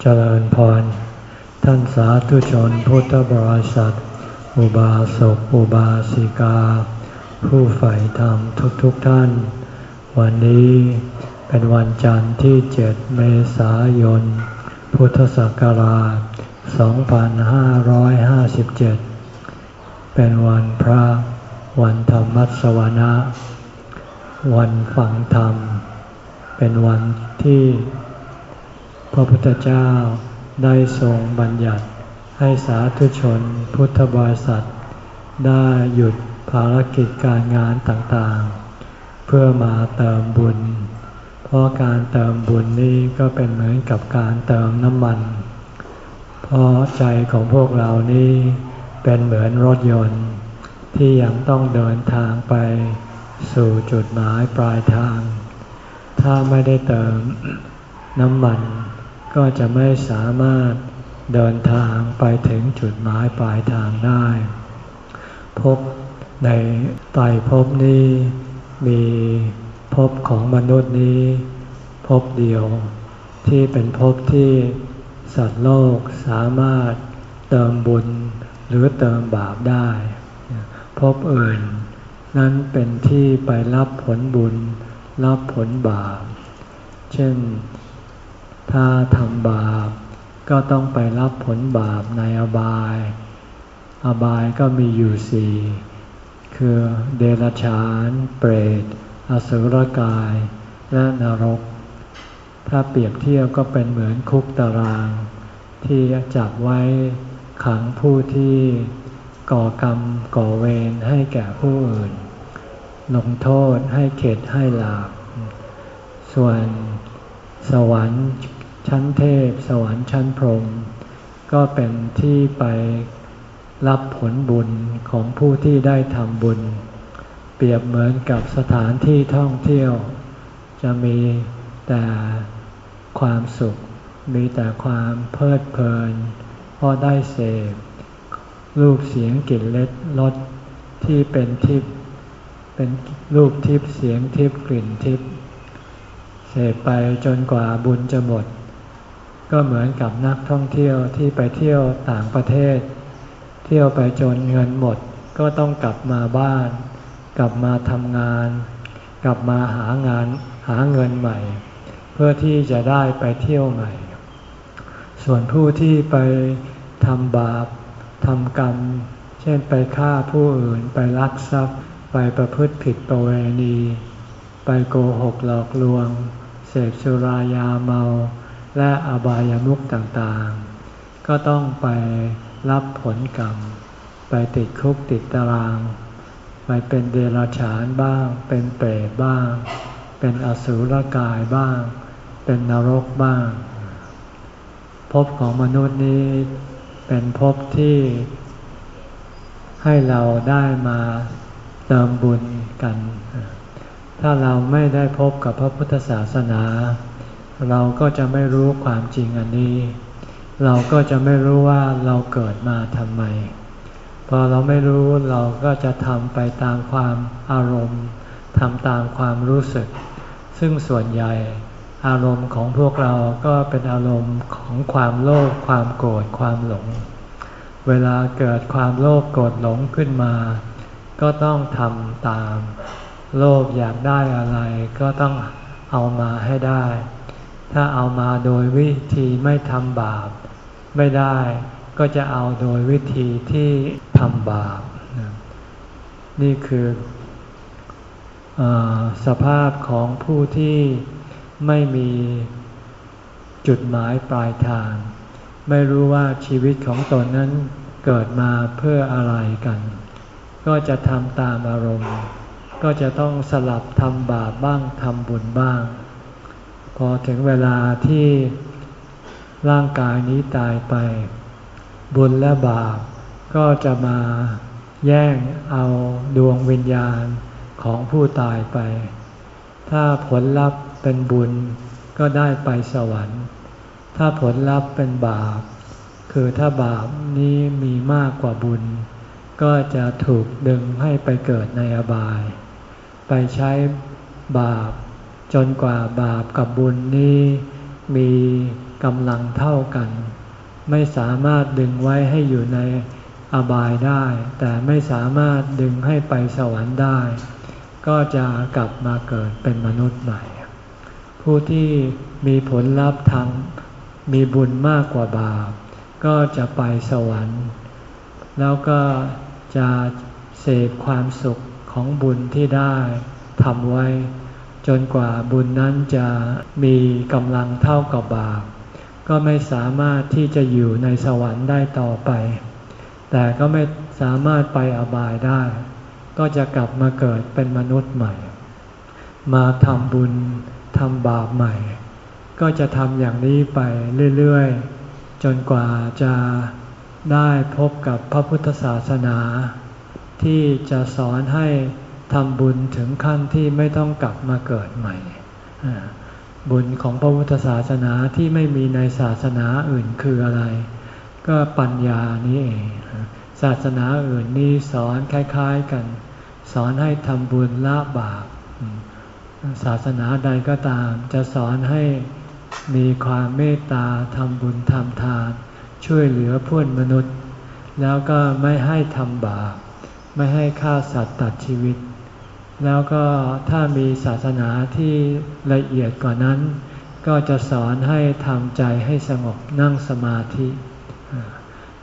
เจริญพร ท่านสาธุชนพุทธบริษัท อุบาสกอุบาสิกา ผู้ใฝ่ธรรมทุกๆทท่าน วันนี้เป็นวันจันทร์ที่เจ็ดเมษายน พุทธศักราช 2557 เป็นวันพระ วันธรรมสวนะ วันฟังธรรม เป็นวันที่ ระพุทธเจ้าได้ทรงบัญญัติให้สาธุชนพุทธบริษัท ได้หยุดภารกิจการงานต่างๆ เพื่อมาเติมบุญ เพราะการเติมบุญนี้ก็เป็นเหมือนกับการเติมน้ำมัน เพราะใจของพวกเรานี้เป็นเหมือนรถยนต์ ที่ยังต้องเดินทางไปสู่จุดหมายปลายทาง ถ้าไม่ได้เติมน้ำมัน ก็จะไม่สามารถเดินทางไปถึงจุดหมายปลายทางได้พบในไตภพนี้มีภพของมนุษย์นี้ภพเดียว ที่เป็นภพที่สัตว์โลกสามารถเติมบุญหรือเติมบาปได้ภพอื่น นั้นเป็นที่ไปรับผลบุญรับผลบาป เช่น ถ้าทำบาป ก็ต้องไปรับผลบาปในอบาย อบายก็มีอยู่สี่ คือเดรัจฉาน เปรต อสุรกาย และนรก ถ้าเปรียบเทียบก็เป็นเหมือนคุกตาราง ที่จับไว้ขังผู้ที่ก่อกรรมก่อเวรให้แก่ผู้อื่น ลงโทษให้เข็ดให้หลาบส่วน สวรรค์ชั้นเทพ สวรรค์ชั้นพรหมก็เป็นที่ไปรับผลบุญของผู้ที่ได้ทำบุญ เปรียบเหมือนกับสถานที่ท่องเที่ยว จะมีแต่ความสุข มีแต่ความเพลิดเพลินเพราะได้เสพรูปเสียงกลิ่นเล็ดรสที่เป็นทิพย์เป็นรูปทิพย์เสียงทิพย์กลิ่นทิพย์ เสพไปจนกว่าบุญจะหมด ก็เหมือนกับนักท่องเที่ยวที่ไปเที่ยวต่างประเทศ เที่ยวไปจนเงินหมดก็ต้องกลับมาบ้าน กลับมาทำงาน กลับมาหางานหาเงินใหม่ เพื่อที่จะได้ไปเที่ยวใหม่ ส่วนผู้ที่ไปทำบาปทำกรรม เช่นไปฆ่าผู้อื่นไปลักทรัพย์ ไปประพฤติผิดประเวณี ไปโกหกหลอกลวง พสุรายาเมา และอบายามุขต่างๆ ก็ต้องไปรับผลกรรม ไปติดคุกติดตาราง ไปเป็นเดรัจฉานบ้าง เป็นเปรตบ้าง เป็นอสุรกายบ้าง เป็นนรกบ้าง ภพของมนุษย์นี้เป็นภพที่ให้เราได้มาเติมบุญกัน ถ้าเราไม่ได้พบกับพระพุทธศาสนา เราก็จะไม่รู้ความจริงอันนี้ เราก็จะไม่รู้ว่าเราเกิดมาทำไม พอเราไม่รู้เราก็จะทำไปตามความอารมณ์ทำตามความรู้สึก ซึ่งส่วนใหญ่อารมณ์ของพวกเราก็เป็นอารมณ์ของความโลภความโกรธความหลง เวลาเกิดความโลภโกรธหลงขึ้นมา ก็ต้องทำตาม โลภอยากได้อะไรก็ต้องเอามาให้ได้ ถ้าเอามาโดยวิธีไม่ทำบาปไม่ได้ก็จะเอาโดยวิธีที่ทำบาป นี่คืออสภาพของผู้ที่ไม่มีจุดหมายปลายทาง ไม่รู้ว่าชีวิตของตนนั้นเกิดมาเพื่ออะไรกัน ก็จะทำตามอารมณ์ ก็จะต้องสลับทำบาปบ้างทำบุญบ้าง พอถึงเวลาที่ร่างกายนี้ตายไป บุญและบาปก็จะมาแย่งเอาดวงวิญญาณของผู้ตายไป ถ้าผลลัพธ์เป็นบุญก็ได้ไปสวรรค์ ถ้าผลลัพธ์เป็นบาป คือถ้าบาปนี้มีมากกว่าบุญ ก็จะถูกดึงให้ไปเกิดในอบาย ไปใช้บาป จนกว่าบาปกับบุญนี้มีกำลังเท่ากัน ไม่สามารถดึงไว้ให้อยู่ในอบายได้ แต่ไม่สามารถดึงให้ไปสวรรค์ได้ ก็จะกลับมาเกิดเป็นมนุษย์ใหม่ ผู้ที่มีผลลัพธ์ทางมีบุญมากกว่าบาป ก็จะไปสวรรค์ แล้วก็จะเสพความสุข ของบุญที่ได้ทำไว้ จนกว่าบุญนั้นจะมีกำลังเท่ากับบาปก็ไม่สามารถที่จะอยู่ในสวรรค์ได้ต่อไป แต่ก็ไม่สามารถไปอบายได้ ก็จะกลับมาเกิดเป็นมนุษย์ใหม่ มาทำบุญทำบาปใหม่ ก็จะทำอย่างนี้ไปเรื่อยๆ จนกว่าจะได้พบกับพระพุทธศาสนา ที่จะสอนให้ทำบุญถึงขั้นที่ไม่ต้องกลับมาเกิดใหม่ บุญของพระพุทธศาสนาที่ไม่มีในศาสนาอื่นคืออะไร ก็ปัญญานี้เอง ศาสนาอื่นนี่สอนคล้ายๆกัน สอนให้ทำบุญละบาป ศาสนาใดก็ตาม จะสอนให้มีความเมตตาทำบุญทำทาน ช่วยเหลือเพื่อนมนุษย์ แล้วก็ไม่ให้ทำบาป ไม่ให้ฆ่าสัตว์ตัดชีวิต แล้วก็ถ้ามีศาสนาที่ละเอียดกว่านั้น ก็จะสอนให้ทำใจให้สงบนั่งสมาธิ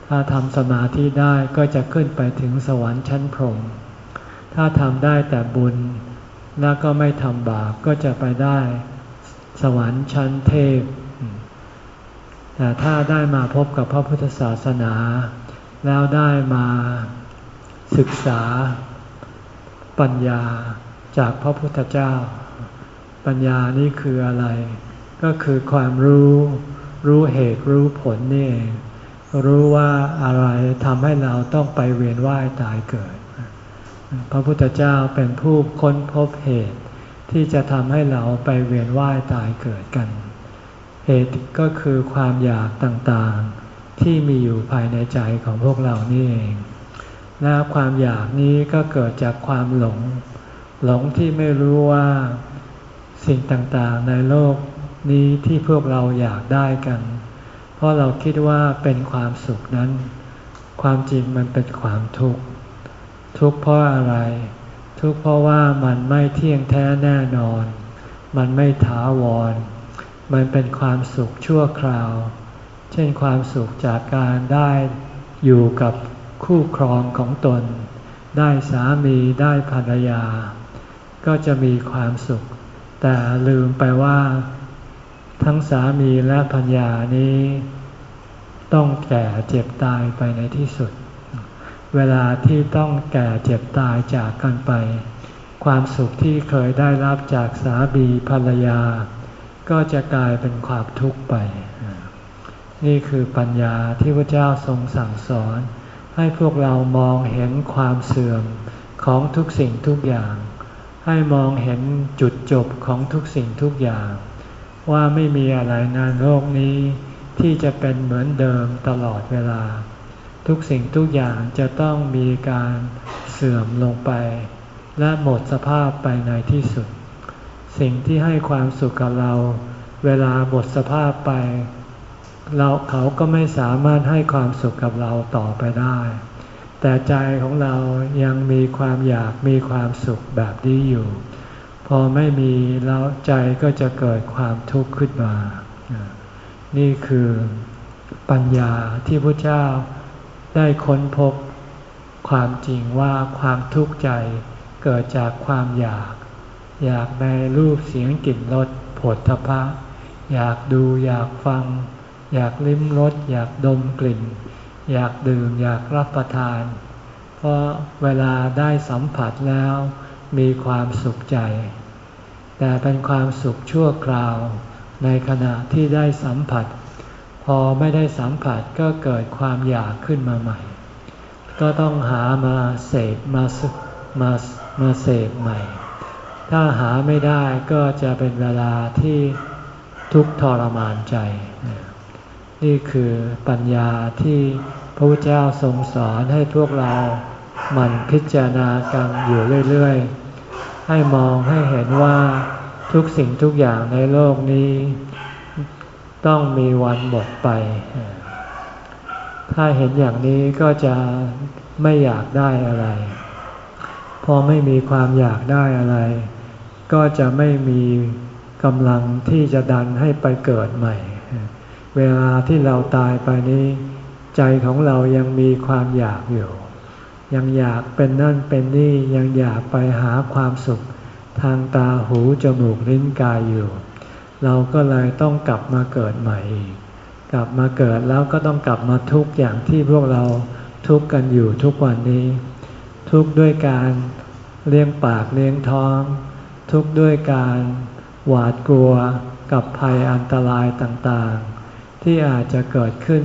ถ้าทำสมาธิได้ก็จะขึ้นไปถึงสวรรค์ชั้นพรหมถ้าทำได้แต่บุญแล้วก็ไม่ทำบาปก็จะไปได้สวรรค์ชั้นเทพ แต่ถ้าได้มาพบกับพระพุทธศาสนา แล้วได้มา ศึกษา ปัญญาจากพระพุทธเจ้า ปัญญานี่คืออะไร ก็คือความรู้ รู้เหตุรู้ผลนี่เองรู้ว่าอะไรทำให้เราต้องไปเวียนว่ายตายเกิด พระพุทธเจ้าเป็นผู้ค้นพบเหตุ ที่จะทำให้เราไปเวียนว่ายตายเกิดกัน เหตุก็คือความอยากต่างๆ ที่มีอยู่ภายในใจของพวกเรานี่เอง และความอยากนี้ก็เกิดจากความหลง หลงที่ไม่รู้ว่าสิ่งต่างๆในโลกนี้ที่พวกเราอยากได้กัน เพราะเราคิดว่าเป็นความสุขนั้น ความจริงมันเป็นความทุกข์ ทุกข์เพราะอะไร ทุกข์เพราะว่ามันไม่เที่ยงแท้แน่นอน มันไม่ถาวร มันเป็นความสุขชั่วคราว เช่นความสุขจากการได้อยู่กับ คู่ครองของตน ได้สามีได้ภรรยา ก็จะมีความสุข แต่ลืมไปว่า ทั้งสามีและภรรยานี้ ต้องแก่เจ็บตายไปในที่สุด เวลาที่ต้องแก่เจ็บตายจากกันไป ความสุขที่เคยได้รับจากสามีภรรยา ก็จะกลายเป็นความทุกข์ไป นี่คือปัญญาที่พระเจ้าทรงสั่งสอน ให้พวกเรามองเห็นความเสื่อมของทุกสิ่งทุกอย่าง ให้มองเห็นจุดจบของทุกสิ่งทุกอย่าง ว่าไม่มีอะไรในโลกนี้ ที่จะเป็นเหมือนเดิมตลอดเวลา ทุกสิ่งทุกอย่างจะต้องมีการเสื่อมลงไป และหมดสภาพไปในที่สุด สิ่งที่ให้ความสุขกับเรา เวลาหมดสภาพไป เราเขาก็ไม่สามารถให้ความสุขกับเราต่อไปได้ แต่ใจของเรายังมีความอยากมีความสุขแบบนี้อยู่ พอไม่มีแล้วใจก็จะเกิดความทุกข์ขึ้นมา นี่คือปัญญาที่พระเจ้าได้ค้นพบความจริงว่าความทุกข์ใจเกิดจากความอยาก อยากในรูปเสียงกลิ่นรสผลทพะ อยากดูอยากฟัง อยากลิ้มรสอยากดมกลิ่น อยากดื่มอยากรับประทาน เพราะเวลาได้สัมผัสแล้วมีความสุขใจ แต่เป็นความสุขชั่วคราว ในขณะที่ได้สัมผัส พอไม่ได้สัมผัสก็เกิดความอยากขึ้นมาใหม่ ก็ต้องหามาเสพมาสมามาเสพใหม่ ถ้าหาไม่ได้ก็จะเป็นเวลาที่ทุกทรมานใจ นี่คือปัญญาที่พระพุทธเจ้าทรงสอนให้พวกเราหมั่นพิจารณากันอยู่เรื่อยๆ ให้มองให้เห็นว่าทุกสิ่งทุกอย่างในโลกนี้ ต้องมีวันหมดไป ถ้าเห็นอย่างนี้ก็จะไม่อยากได้อะไร พอไม่มีความอยากได้อะไร ก็จะไม่มีกำลังที่จะดันให้ไปเกิดใหม่ เวลาที่เราตายไปนี้ ใจของเรายังมีความอยากอยู่ ยังอยากเป็นนั่นเป็นนี่ยังอยากไปหาความสุข ทางตาหูจมูกลิ้นกายอยู่ เราก็เลยต้องกลับมาเกิดใหม่อีกกลับมาเกิดแล้วก็ต้องกลับมาทุกข์อย่างที่พวกเราทุกข์กันอยู่ทุกวันนี้ ทุกข์ด้วยการเลี้ยงปากเลี้ยงท้อง ทุกข์ด้วยการหวาดกลัวกับภัยอันตรายต่างๆ ที่อาจจะเกิดขึ้น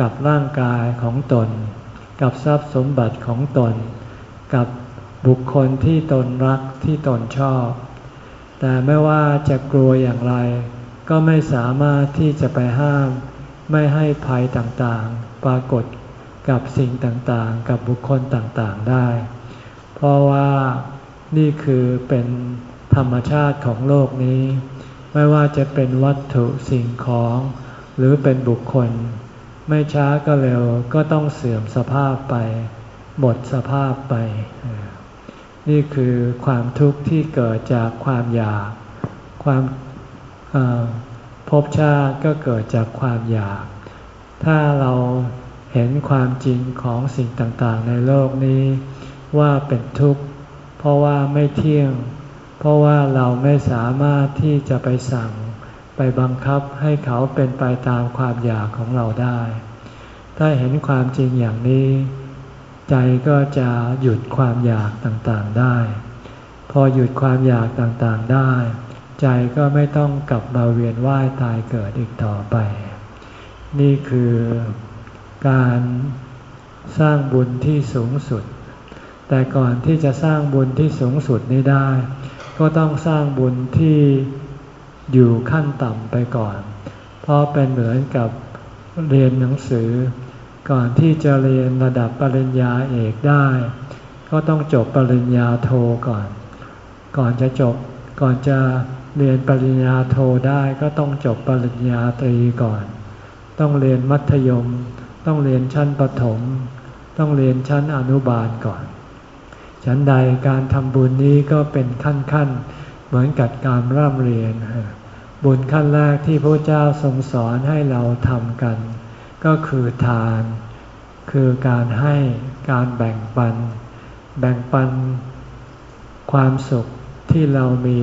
กับร่างกายของตน กับทรัพย์สมบัติของตน กับบุคคลที่ตนรักที่ตนชอบ แต่ไม่ว่าจะกลัวอย่างไร ก็ไม่สามารถที่จะไปห้าม ไม่ให้ภัยต่างๆ ปรากฏกับสิ่งต่างๆ กับบุคคลต่างๆได้ เพราะว่านี่คือเป็นธรรมชาติของโลกนี้ ไม่ว่าจะเป็นวัตถุสิ่งของ หรือเป็นบุคคล ไม่ช้าก็เร็วก็ต้องเสื่อมสภาพไป หมดสภาพไป นี่คือความทุกข์ที่เกิดจากความอยาก ความภพชาติก็เกิดจากความอยาก ถ้าเราเห็นความจริงของสิ่งต่างๆ ในโลกนี้ ว่าเป็นทุกข์ เพราะว่าไม่เที่ยง เพราะว่าเราไม่สามารถที่จะไปสั่ง ไปบังคับให้เขาเป็นไปตามความอยากของเราได้ ถ้าเห็นความจริงอย่างนี้ ใจก็จะหยุดความอยากต่างๆได้ พอหยุดความอยากต่างๆได้ ใจก็ไม่ต้องกลับมาเวียนว่ายตายเกิดอีกต่อไป นี่คือการสร้างบุญที่สูงสุด แต่ก่อนที่จะสร้างบุญที่สูงสุดนี้ได้ ก็ต้องสร้างบุญที่ อยู่ขั้นต่ำไปก่อน เพราะเป็นเหมือนกับเรียนหนังสือ ก่อนที่จะเรียนระดับปริญญาเอกได้ ก็ต้องจบปริญญาโทก่อน ก่อนจะจบก่อนจะเรียนปริญญาโทได้ก็ต้องจบปริญญาตรีก่อน ต้องเรียนมัธยม ต้องเรียนชั้นประถม ต้องเรียนชั้นอนุบาลก่อน ฉันใดการทำบุญนี้ก็เป็นขั้นขั้น เหมือนกับการร่ำเรียน บุญขั้นแรกที่พระเจ้าทรงสอนให้เราทำกัน ก็คือทาน คือการให้การแบ่งปัน แบ่งปัน ความสุขที่เรามี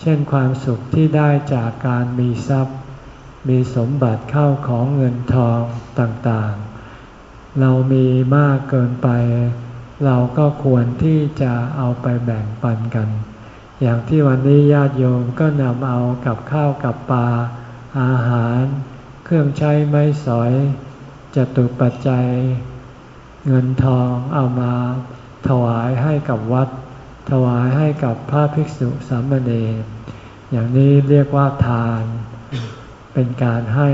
เช่นความสุขที่ได้จากการมีทรัพย์ มีสมบัติเข้าของเงินทองต่างๆ เรามีมากเกินไป เราก็ควรที่จะเอาไปแบ่งปันกัน อย่างที่วันนี้ญาติโยมก็นำเอากับข้าวกับปลาอาหาร เครื่องใช้ไม้สอยจตุปัจจัย เงินทองเอามาถวายให้กับวัด ถวายให้กับพระภิกษุสามเณรอย่างนี้เรียกว่าทาน เป็นการให้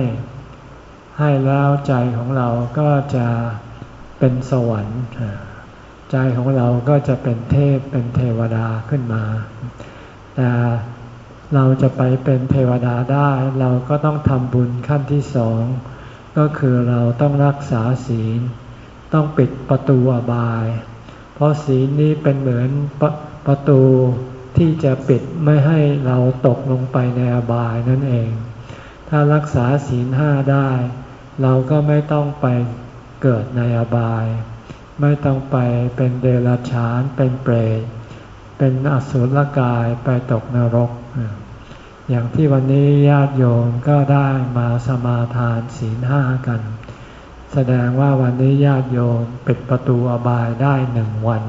ให้แล้วใจของเราก็จะเป็นสวรรค์ ใจของเราก็จะเป็นเทพเป็นเทวดาขึ้นมา แต่เราจะไปเป็นเทวดาได้เราก็ต้องทำบุญขั้นที่สอง ก็คือเราต้องรักษาศีล ต้องปิดประตูอบาย เพราะศีลนี้เป็นเหมือนประประตูที่จะปิดไม่ให้เราตกลงไปในอบายนั่นเอง ถ้ารักษาศีลห้าได้ เราก็ไม่ต้องไปเกิดในอบาย ไม่ต้องไปเป็นเดรัจฉานเป็นเปรต เป็นอสุรกายไปตกนรก อย่างที่วันนี้ญาติโยมก็ได้มาสมาทานศีลห้ากัน แสดงว่าวันนี้ญาติโยมปิดประตูอบายได้หนึ่งวัน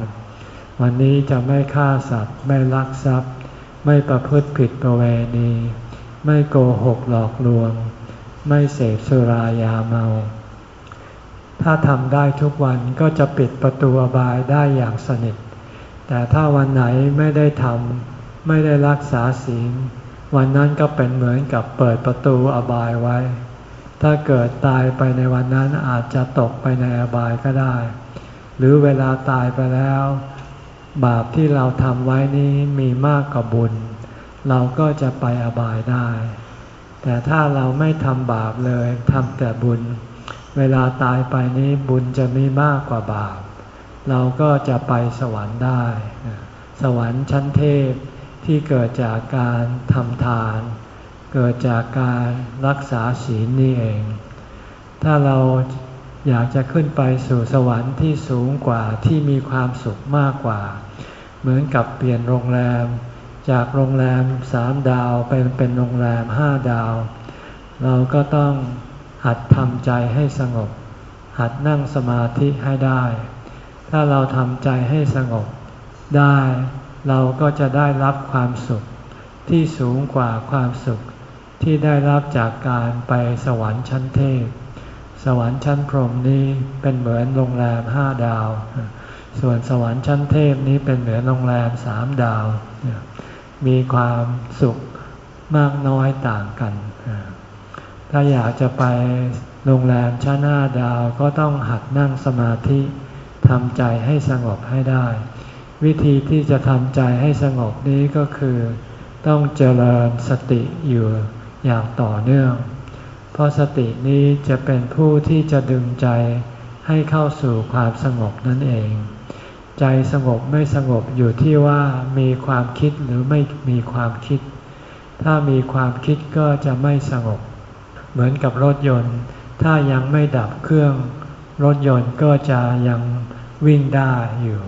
วันนี้จะไม่ฆ่าสัตว์ไม่ลักทรัพย์ ไม่ประพฤติผิดประเวณี ไม่โกหกหลอกลวง ไม่เสพสุรายาเมา ถ้าทำได้ทุกวันก็จะปิดประตูอบายได้อย่างสนิท แต่ถ้าวันไหนไม่ได้ทำไม่ได้รักษาศีล วันนั้นก็เป็นเหมือนกับเปิดประตูอบายไว้ ถ้าเกิดตายไปในวันนั้นอาจจะตกไปในอบายก็ได้ หรือเวลาตายไปแล้ว บาปที่เราทำไว้นี้มีมากกว่าบุญ เราก็จะไปอบายได้ แต่ถ้าเราไม่ทำบาปเลยทำแต่บุญ เวลาตายไปนี้บุญจะมีมากกว่าบาป เราก็จะไปสวรรค์ได้ สวรรค์ชั้นเทพที่เกิดจากการทำทาน เกิดจากการรักษาศีลนี่เอง ถ้าเราอยากจะขึ้นไปสู่สวรรค์ที่สูงกว่าที่มีความสุขมากกว่า เหมือนกับเปลี่ยนโรงแรม จากโรงแรมสามดาวไปเป็นโรงแรมห้าดาว เราก็ต้องหัดทำใจให้สงบ หัดนั่งสมาธิให้ได้ ถ้าเราทำใจให้สงบได้ เราก็จะได้รับความสุขที่สูงกว่าความสุขที่ได้รับจากการไปสวรรค์ชั้นเทพ สวรรค์ชั้นพรหมนี้เป็นเหมือนโรงแรมห้าดาว ส่วนสวรรค์ชั้นเทพนี้เป็นเหมือนโรงแรมสามดาว มีความสุขมากน้อยต่างกัน ถ้าอยากจะไปโรงแรมชั้นห้าดาวก็ต้องหัดนั่งสมาธิ ทำใจให้สงบให้ได้ วิธีที่จะทำใจให้สงบนี้ก็คือ ต้องเจริญสติอยู่อย่างต่อเนื่อง เพราะสตินี้จะเป็นผู้ที่จะดึงใจให้เข้าสู่ความสงบนั่นเอง ใจสงบไม่สงบอยู่ที่ว่ามีความคิดหรือไม่มีความคิด ถ้ามีความคิดก็จะไม่สงบ เหมือนกับรถยนต์ ถ้ายังไม่ดับเครื่อง รถยนต์ก็จะยัง วิ่งได้อยู่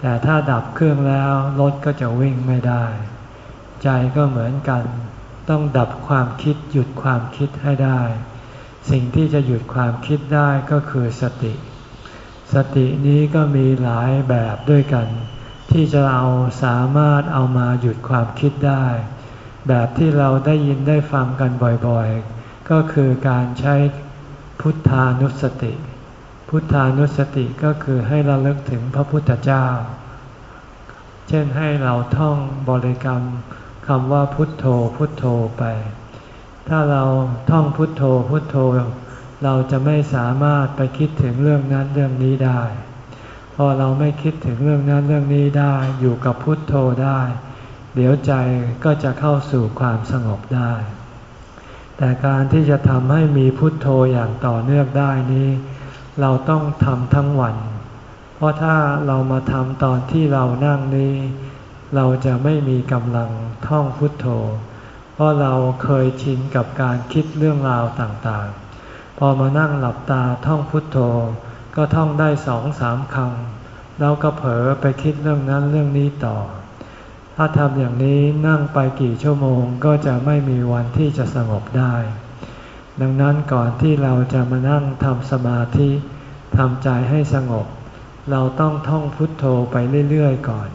แต่ถ้าดับเครื่องแล้วรถก็จะวิ่งไม่ได้ ใจก็เหมือนกัน ต้องดับความคิดหยุดความคิดให้ได้ สิ่งที่จะหยุดความคิดได้ก็คือสติ สตินี้ก็มีหลายแบบด้วยกัน ที่จะเอาสามารถเอามาหยุดความคิดได้ แบบที่เราได้ยินได้ฟังกันบ่อยๆ ก็คือการใช้พุทธานุสติ พุทธานุสติก็คือให้เราลิกถึงพระพุทธเจ้า เช่นให้เราท่องบริกรรมคำว่าพุทโธพุทโธไป ถ้าเราท่องพุทโธพุทโธ เราจะไม่สามารถไปคิดถึงเรื่องนั้นเรื่องนี้ได้ พอเราไม่คิดถึงเรื่องนั้นเรื่องนี้ได้ อยู่กับพุทโธได้ เดี๋ยวใจก็จะเข้าสู่ความสงบได้ แต่การที่จะทำให้มีพุทโธอย่างต่อเนื่องได้นี้ เราต้องทำทั้งวัน เพราะถ้าเรามาทำตอนที่เรานั่งนี้ เราจะไม่มีกำลังท่องพุทโธ เพราะเราเคยชินกับการคิดเรื่องราวต่างๆ พอมานั่งหลับตาท่องพุทโธ ก็ท่องได้สองสามคำแล้วก็เผลอไปคิดเรื่องนั้นเรื่องนี้ต่อ ถ้าทำอย่างนี้นั่งไปกี่ชั่วโมงก็จะไม่มีวันที่จะสงบได้ ดังนั้นก่อนที่เราจะมานั่งทำสมาธิทำใจให้สงบ เราต้องท่องพุทโธไปเรื่อยๆก่อน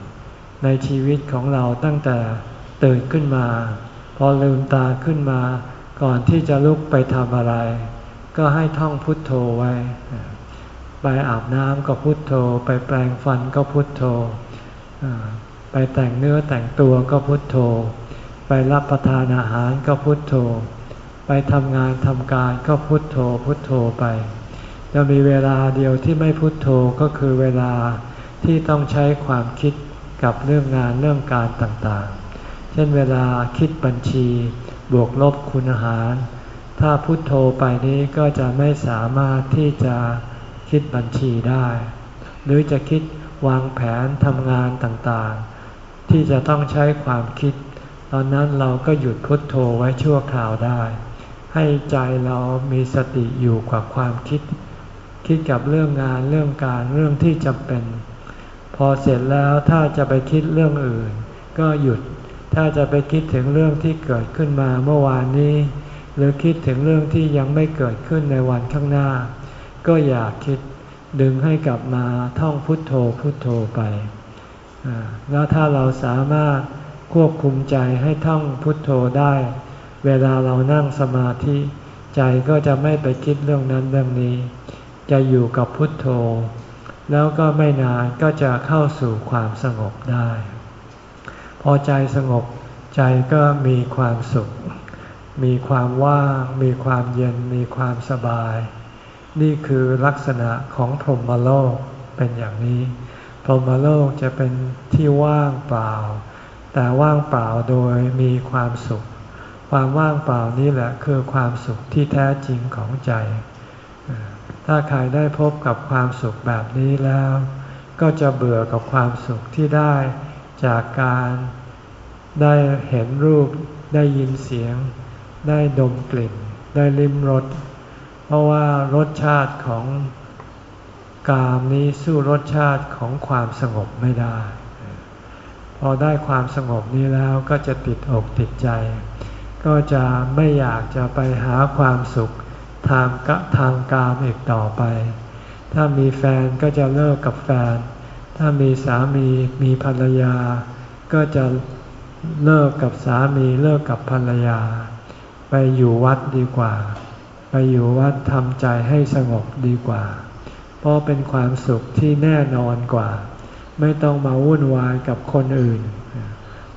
ในชีวิตของเราตั้งแต่ตื่นขึ้นมา พอลืมตาขึ้นมา ก่อนที่จะลุกไปทำอะไร ก็ให้ท่องพุทโธไว้ ไปอาบน้ำก็พุทโธ ไปแปรงฟันก็พุทโธ ไปแต่งเนื้อแต่งตัวก็พุทโธ ไปรับประทานอาหารก็พุทโธ ไปทำงานทำการก็พุทโธพุทโธไป จะมีเวลาเดียวที่ไม่พุทโธก็คือเวลาที่ต้องใช้ความคิดกับเรื่องงานเรื่องการต่างๆ เช่นเวลาคิดบัญชี บวกลบคุณหาร ถ้าพุทโธไปนี้ก็จะไม่สามารถที่จะคิดบัญชีได้ หรือจะคิดวางแผนทำงานต่างๆ ที่จะต้องใช้ความคิด ตอนนั้นเราก็หยุดพุทโธไว้ชั่วคราวได้ ให้ใจเรามีสติอยู่กับความคิด คิดกับเรื่องงานเรื่องการเรื่องที่จำเป็น พอเสร็จแล้วถ้าจะไปคิดเรื่องอื่น ก็หยุด ถ้าจะไปคิดถึงเรื่องที่เกิดขึ้นมาเมื่อวานนี้ หรือคิดถึงเรื่องที่ยังไม่เกิดขึ้นในวันข้างหน้า ก็อย่าคิดดึงให้กลับมาท่องพุทโธพุทโธไปแล้วถ้าเราสามารถควบคุมใจให้ท่องพุทโธได้ เวลาเรานั่งสมาธิ ใจก็จะไม่ไปคิดเรื่องนั้นเรื่องนี้ จะอยู่กับพุทโธ แล้วก็ไม่นานก็จะเข้าสู่ความสงบได้ พอใจสงบใจก็มีความสุข มีความว่าง มีความเย็น มีความสบาย นี่คือลักษณะของพรหมโลกเป็นอย่างนี้ พรหมโลกจะเป็นที่ว่างเปล่า แต่ว่างเปล่าโดยมีความสุข ความว่างเปล่านี้แหละคือความสุขที่แท้จริงของใจ ถ้าใครได้พบกับความสุขแบบนี้แล้ว ก็จะเบื่อกับความสุขที่ได้จากการได้เห็นรูปได้ยินเสียง ได้ดมกลิ่น ได้ลิ้มรสเพราะว่ารสชาติของกามนี้สู้รสชาติของความสงบไม่ได้ พอได้ความสงบนี้แล้วก็จะติดอกติดใจ ก็จะไม่อยากจะไปหาความสุขทางกะทางกามอีกต่อไป ถ้ามีแฟนก็จะเลิกกับแฟน ถ้ามีสามีมีภรรยา ก็จะเลิกกับสามีเลิกกับภรรยา ไปอยู่วัดดีกว่า ไปอยู่วัดทำใจให้สงบดีกว่า เพราะเป็นความสุขที่แน่นอนกว่า ไม่ต้องมาวุ่นวายกับคนอื่น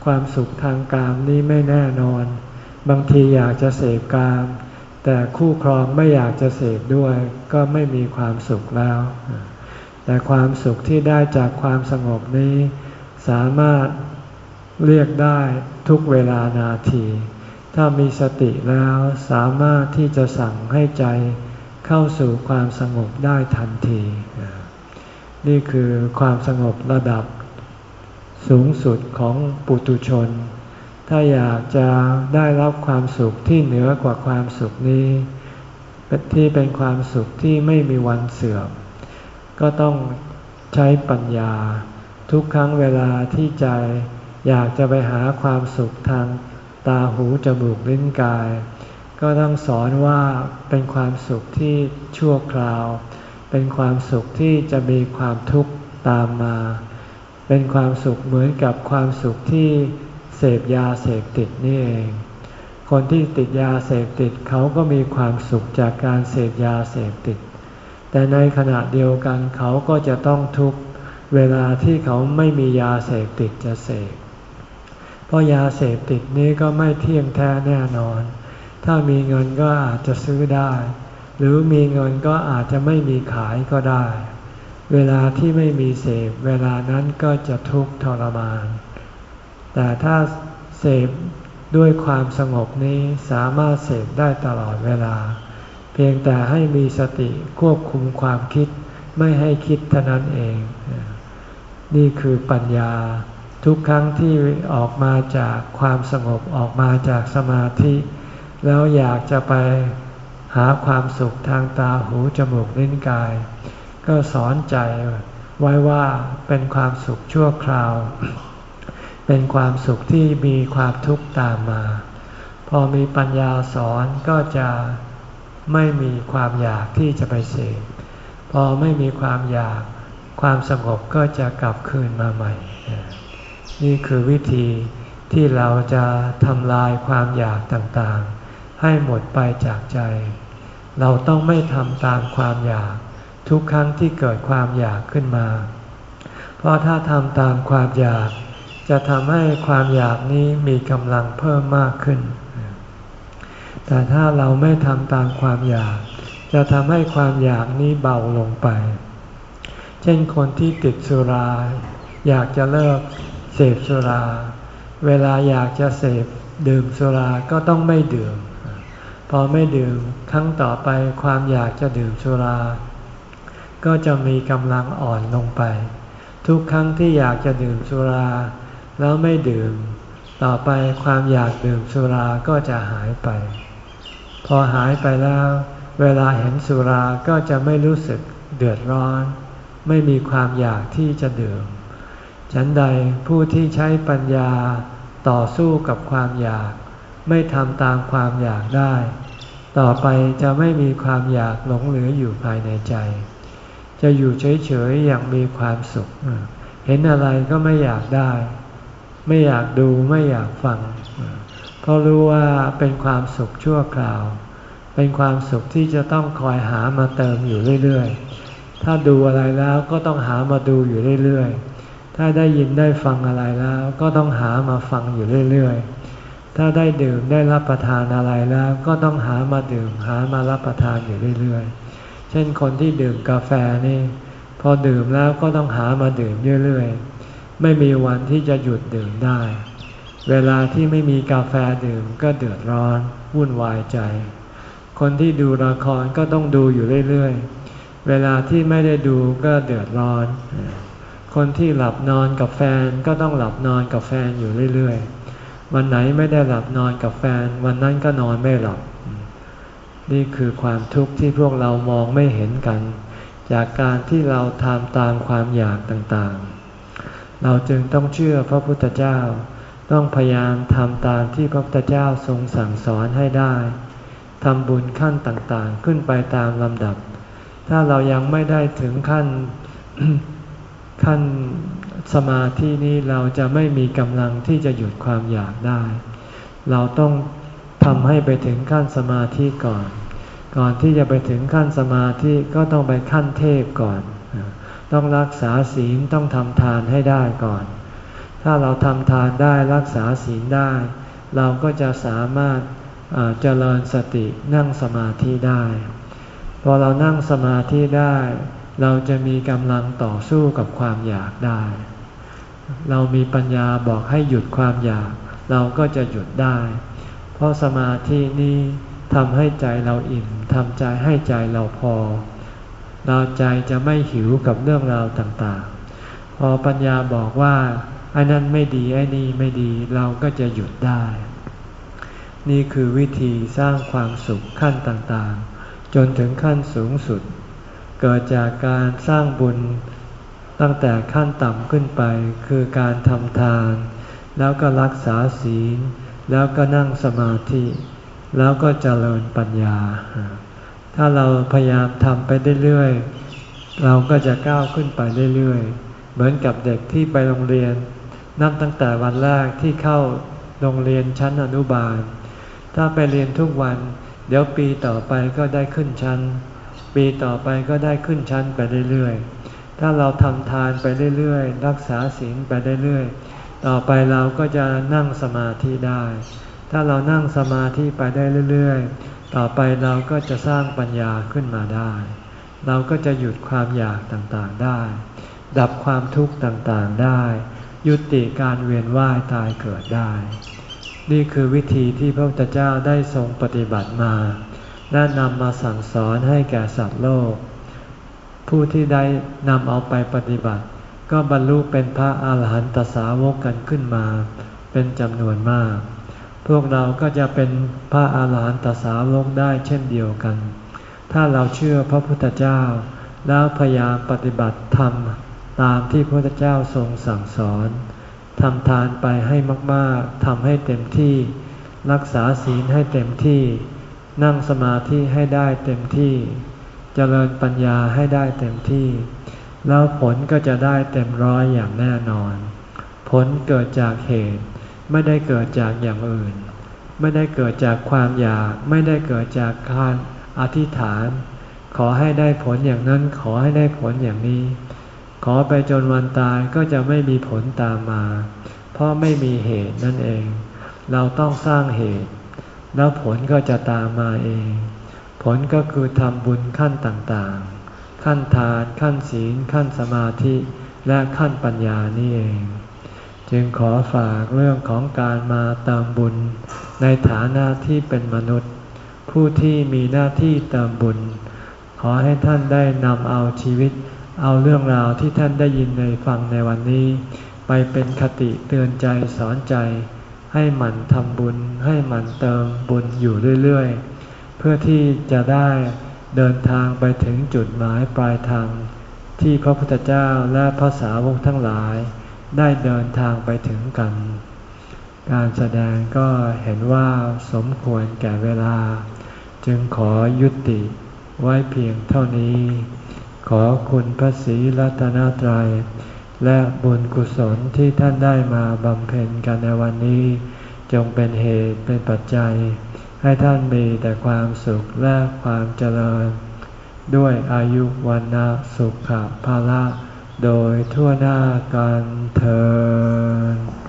ความสุขทางกามนี้ไม่แน่นอน บางทีอยากจะเสพกาม แต่คู่ครองไม่อยากจะเสพด้วย ก็ไม่มีความสุขแล้ว แต่ความสุขที่ได้จากความสงบนี้ สามารถเรียกได้ทุกเวลานาที ถ้ามีสติแล้วสามารถที่จะสั่งให้ใจเข้าสู่ความสงบได้ทันที นี่คือความสงบระดับสูงสุดของปุตุชน ถ้าอยากจะได้รับความสุขที่เหนือกว่าความสุขนี้ที่เป็นความสุขที่ไม่มีวันเสื่อม ก็ต้องใช้ปัญญา ทุกครั้งเวลาที่ใจ อยากจะไปหาความสุขทางตาหูจมูกลิ้นกาย ก็ต้องสอนว่าเป็นความสุขที่ชั่วคราว เป็นความสุขที่จะมีความทุกข์ตามมา เป็นความสุขเหมือนกับความสุขที่ เสพยาเสพติดนี่เอง คนที่ติดยาเสพติดเขาก็มีความสุขจากการเสพยาเสพติด แต่ในขณะเดียวกันเขาก็จะต้องทุกข์เวลาที่เขาไม่มียาเสพติดจะเสพ เพราะยาเสพติดนี้ก็ไม่เที่ยงแท้แน่นอน ถ้ามีเงินก็อาจจะซื้อได้ หรือมีเงินก็อาจจะไม่มีขายก็ได้ เวลาที่ไม่มีเสพ เวลานั้นก็จะทุกข์ทรมาน แต่ถ้าเสพด้วยความสงบนี้สามารถเสพได้ตลอดเวลา เพียงแต่ให้มีสติควบคุมความคิดไม่ให้คิดเท่านั้นเอง นี่คือปัญญาทุกครั้งที่ออกมาจากความสงบออกมาจากสมาธิ แล้วอยากจะไปหาความสุขทางตาหูจมูกลิ้นกาย ก็สอนใจไว้ว่าเป็นความสุขชั่วคราว เป็นความสุขที่มีความทุกข์ตามมา พอมีปัญญาสอนก็จะไม่มีความอยากที่จะไปเสพพอไม่มีความอยากความสงบก็จะกลับคืนมาใหม่ นี่คือวิธีที่เราจะทำลายความอยากต่างๆ ให้หมดไปจากใจ เราต้องไม่ทำตามความอยาก ทุกครั้งที่เกิดความอยากขึ้นมา เพราะถ้าทำตามความอยาก จะทำให้ความอยากนี้มีกำลังเพิ่มมากขึ้น แต่ถ้าเราไม่ทำตามความอยาก จะทำให้ความอยากนี้เบาลงไป เช่นคนที่ติดสุรา อยากจะเลิกเสพสุรา เวลาอยากจะเสพดื่มสุราก็ต้องไม่ดื่ม พอไม่ดื่มครั้งต่อไปความอยากจะดื่มสุรา ก็จะมีกำลังอ่อนลงไป ทุกครั้งที่อยากจะดื่มสุรา แล้วไม่ดื่ม ต่อไปความอยากดื่มสุราก็จะหายไป พอหายไปแล้ว เวลาเห็นสุราก็จะไม่รู้สึกเดือดร้อน ไม่มีความอยากที่จะดื่ม ฉันใดผู้ที่ใช้ปัญญาต่อสู้กับความอยาก ไม่ทำตามความอยากได้ ต่อไปจะไม่มีความอยากหลงเหลืออยู่ภายในใจ จะอยู่เฉยๆอย่างมีความสุข เห็นอะไรก็ไม่อยากได้ ไม่อยากดูไม่อยากฟัง เพราะรู้ว่าเป็นความสุขชั่วคราว เป็นความสุขที่จะต้องคอยหามาเติมอยู่เรื่อยๆ ถ้าดูอะไรแล้วก็ต้องหามาดูอยู่เรื่อยๆ ถ้าได้ยินได้ฟังอะไรแล้ว ก็ต้องหามาฟังอยู่เรื่อยๆ ถ้าได้ดื่มได้รับประทานอะไรแล้ว ก็ต้องหามาดื่มหามารับประทานอยู่เรื่อยๆ เช่นคนที่ดื่มกาแฟนี่ พอดื่มแล้วก็ต้องหามาดื่มเรื่อยๆ ไม่มีวันที่จะหยุดดื่มได้ เวลาที่ไม่มีกาแฟดื่มก็เดือดร้อนวุ่นวายใจ คนที่ดูละครก็ต้องดูอยู่เรื่อยๆ เวลาที่ไม่ได้ดูก็เดือดร้อน คนที่หลับนอนกับแฟนก็ต้องหลับนอนกับแฟนอยู่เรื่อยๆ วันไหนไม่ได้หลับนอนกับแฟน วันนั้นก็นอนไม่หลับ นี่คือความทุกข์ที่พวกเรามองไม่เห็นกัน จากการที่เราทำตามความอยากต่างๆ เราจึงต้องเชื่อพระพุทธเจ้า ต้องพยายามทำตามที่พระพุทธเจ้าทรงสั่งสอนให้ได้ทำบุญขั้นต่างๆ ขึ้นไปตามลำดับ ถ้าเรายังไม่ได้ถึงขั้นขั้นสมาธินี้เราจะไม่มีกำลังที่จะหยุดความอยากได้ เราต้องทำให้ไปถึงขั้นสมาธิก่อน ก่อนที่จะไปถึงขั้นสมาธิก็ต้องไปขั้นเทพก่อน ต้องรักษาศีลต้องทำทานให้ได้ก่อน ถ้าเราทำทานได้รักษาศีลได้ เราก็จะสามารถเจริญสตินั่งสมาธิได้ พอเรานั่งสมาธิได้ เราจะมีกำลังต่อสู้กับความอยากได้ เรามีปัญญาบอกให้หยุดความอยาก เราก็จะหยุดได้ เพราะสมาธินี้ทำให้ใจเราอิ่มทำใจให้ใจเราพอ เราใจจะไม่หิวกับเรื่องราวต่างๆ พอปัญญาบอกว่าอันนั้นไม่ดีไอ้นี่ไม่ดีเราก็จะหยุดได้ นี่คือวิธีสร้างความสุขขั้นต่างๆ จนถึงขั้นสูงสุด เกิดจากการสร้างบุญตั้งแต่ขั้นต่ำขึ้นไป คือการทำทาน แล้วก็รักษาศีล แล้วก็นั่งสมาธิ แล้วก็เจริญปัญญา ถ้าเราพยายามทำไปเรื่อยๆ เราก็จะก้าวขึ้นไปเรื่อยๆ เหมือนกับเด็กที่ไปโรงเรียน นับตั้งแต่วันแรกที่เข้าโรงเรียนชั้นอนุบาล ถ้าไปเรียนทุกวัน เดี๋ยวปีต่อไปก็ได้ขึ้นชั้น ปีต่อไปก็ได้ขึ้นชั้นไปเรื่อยๆ ถ้าเราทำทานไปเรื่อยๆ รักษาศีลไปเรื่อยๆ ต่อไปเราก็จะนั่งสมาธิได้ ถ้าเรานั่งสมาธิไปได้เรื่อยๆ ต่อไปเราก็จะสร้างปัญญาขึ้นมาได้ เราก็จะหยุดความอยากต่างๆได้ ดับความทุกข์ต่างๆได้ ยุติการเวียนว่ายตายเกิดได้ นี่คือวิธีที่พระพุทธเจ้าได้ทรงปฏิบัติมา และนำมาสั่งสอนให้แก่สัตว์โลก ผู้ที่ได้นำเอาไปปฏิบัติ ก็บรรลุเป็นพระอาหารหันตสาวกกันขึ้นมา เป็นจำนวนมาก พวกเราก็จะเป็นพระอาหารหันตสาวกได้เช่นเดียวกัน ถ้าเราเชื่อพระพุทธเจ้า แล้วพยายามปฏิบัติธรรมตามที่พระพุทธเจ้าทรงสั่งสอนทำทานไปให้มากๆทำให้เต็มที่ รักษาศีลให้เต็มที่ นั่งสมาธิให้ได้เต็มที่เจริญปัญญาให้ได้เต็มที่ แล้วผลก็จะได้เต็มร้อยอย่างแน่นอน ผลเกิดจากเหตุ ไม่ได้เกิดจากอย่างอื่น ไม่ได้เกิดจากความอยาก ไม่ได้เกิดจากการอธิษฐาน ขอให้ได้ผลอย่างนั้น ขอให้ได้ผลอย่างนี้ ขอไปจนวันตายก็จะไม่มีผลตามมา เพราะไม่มีเหตุนั่นเอง เราต้องสร้างเหตุ แล้วผลก็จะตามมาเอง ผลก็คือทำบุญขั้นต่างๆ ขั้นทาน ขั้นศีล ขั้นสมาธิ และขั้นปัญญานี่เอง จึงขอฝากเรื่องของการมาเติมบุญ ในฐานะที่เป็นมนุษย์ ผู้ที่มีหน้าที่เติมบุญ ขอให้ท่านได้นำเอาชีวิต เอาเรื่องราวที่ท่านได้ยินในฟังในวันนี้ ไปเป็นคติเตือนใจสอนใจ ให้หมั่นทำบุญ ให้หมั่นเติมบุญอยู่เรื่อยๆ เพื่อที่จะได้เดินทางไปถึงจุดหมายปลายทางที่พระพุทธเจ้าและพระสาวกทั้งหลาย ได้เดินทางไปถึงกัน การแสดงก็เห็นว่าสมควรแก่เวลา จึงขอยุติไว้เพียงเท่านี้ ขอคุณพระศรีรัตนตรัย และบุญกุศลที่ท่านได้มาบำเพ็ญกันในวันนี้ จงเป็นเหตุเป็นปัจจัย ให้ท่านมีแต่ความสุขและความเจริญ ด้วยอายุวันนะสุขภาละ โดยทั่วหน้ากันเธอ